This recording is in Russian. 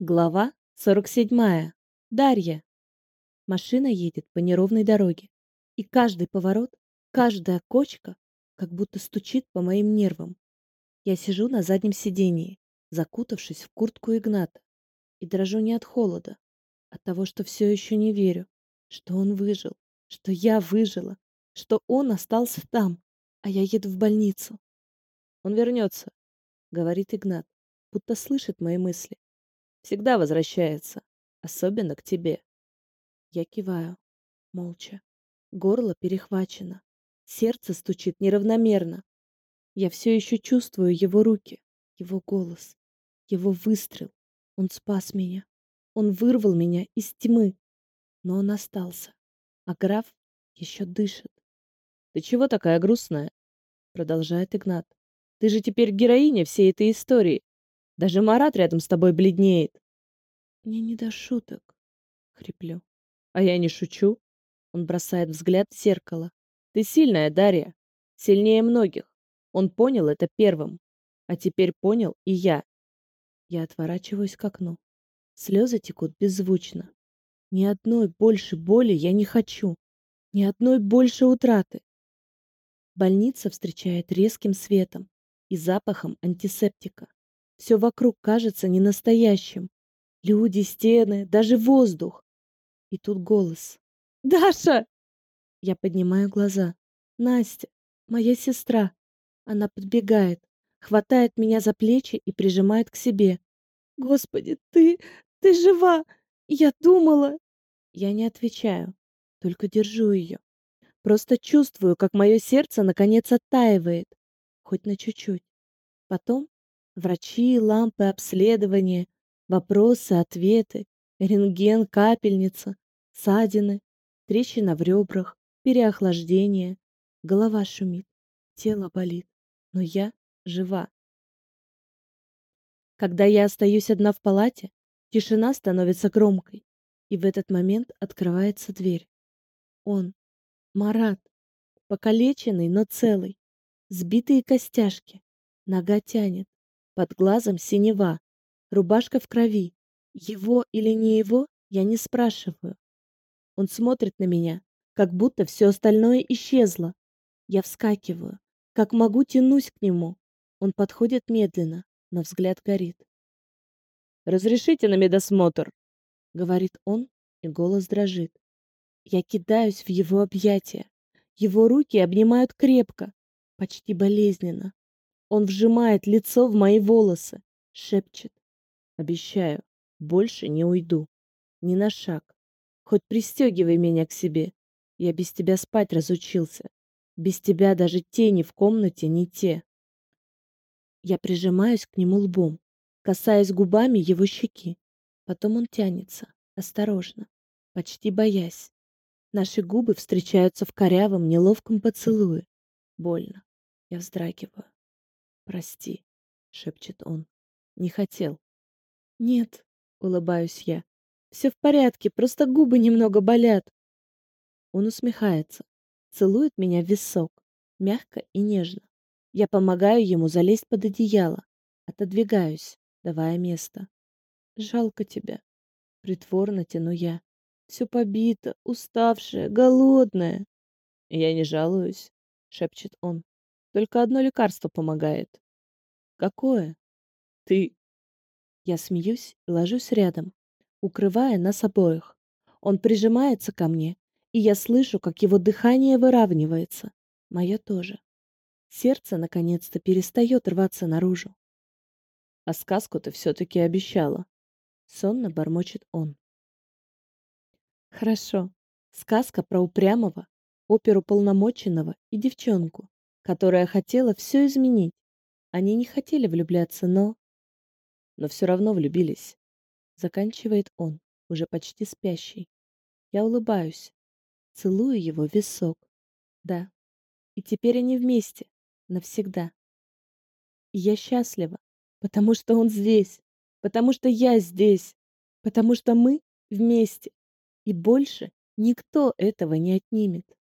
Глава 47. Дарья. Машина едет по неровной дороге, и каждый поворот, каждая кочка как будто стучит по моим нервам. Я сижу на заднем сидении, закутавшись в куртку Игната, и дрожу не от холода, от того, что все еще не верю, что он выжил, что я выжила, что он остался там, а я еду в больницу. Он вернется, говорит Игнат, будто слышит мои мысли. Всегда возвращается, особенно к тебе. Я киваю, молча. Горло перехвачено. Сердце стучит неравномерно. Я все еще чувствую его руки, его голос, его выстрел. Он спас меня. Он вырвал меня из тьмы. Но он остался. А граф еще дышит. «Ты чего такая грустная?» Продолжает Игнат. «Ты же теперь героиня всей этой истории. Даже Марат рядом с тобой бледнеет. Мне не до шуток, хриплю. А я не шучу. Он бросает взгляд в зеркало. Ты сильная, Дарья. Сильнее многих. Он понял это первым. А теперь понял и я. Я отворачиваюсь к окну. Слезы текут беззвучно. Ни одной больше боли я не хочу. Ни одной больше утраты. Больница встречает резким светом и запахом антисептика. Все вокруг кажется ненастоящим. Люди, стены, даже воздух. И тут голос. «Даша!» Я поднимаю глаза. Настя, моя сестра. Она подбегает, хватает меня за плечи и прижимает к себе. «Господи, ты... ты жива! Я думала...» Я не отвечаю, только держу ее. Просто чувствую, как мое сердце наконец оттаивает. Хоть на чуть-чуть. Потом Врачи, лампы обследования, вопросы, ответы, рентген, капельница, ссадины, трещина в ребрах, переохлаждение. Голова шумит, тело болит, но я жива. Когда я остаюсь одна в палате, тишина становится громкой, и в этот момент открывается дверь. Он, Марат, покалеченный, но целый, сбитые костяшки, нога тянет, под глазом синева, рубашка в крови. Его или не его, я не спрашиваю. Он смотрит на меня, как будто все остальное исчезло. Я вскакиваю, как могу тянусь к нему. Он подходит медленно, но взгляд горит. «Разрешите на медосмотр?» — говорит он, и голос дрожит. Я кидаюсь в его объятия. Его руки обнимают крепко, почти болезненно. Он вжимает лицо в мои волосы, шепчет. Обещаю, больше не уйду. Ни на шаг. Хоть пристегивай меня к себе. Я без тебя спать разучился. Без тебя даже тени в комнате не те. Я прижимаюсь к нему лбом, касаясь губами его щеки. Потом он тянется, осторожно, почти боясь. Наши губы встречаются в корявом, неловком поцелуе. Больно. Я вздрагиваю. «Прости», — шепчет он. «Не хотел». «Нет», — улыбаюсь я. «Все в порядке, просто губы немного болят». Он усмехается, целует меня в висок, мягко и нежно. Я помогаю ему залезть под одеяло, отодвигаюсь, давая место. «Жалко тебя», — притворно тяну я. «Все побито, уставшая, голодная». «Я не жалуюсь», — шепчет он. Только одно лекарство помогает. Какое? Ты. Я смеюсь и ложусь рядом, укрывая нас обоих. Он прижимается ко мне, и я слышу, как его дыхание выравнивается. Мое тоже. Сердце наконец-то перестает рваться наружу. А сказку ты все-таки обещала. Сонно бормочет он. Хорошо. Сказка про упрямого, оперу полномоченного и девчонку, которая хотела все изменить. Они не хотели влюбляться, но... Но все равно влюбились. Заканчивает он, уже почти спящий. Я улыбаюсь, целую его в висок. Да, и теперь они вместе, навсегда. И я счастлива, потому что он здесь, потому что я здесь, потому что мы вместе, и больше никто этого не отнимет.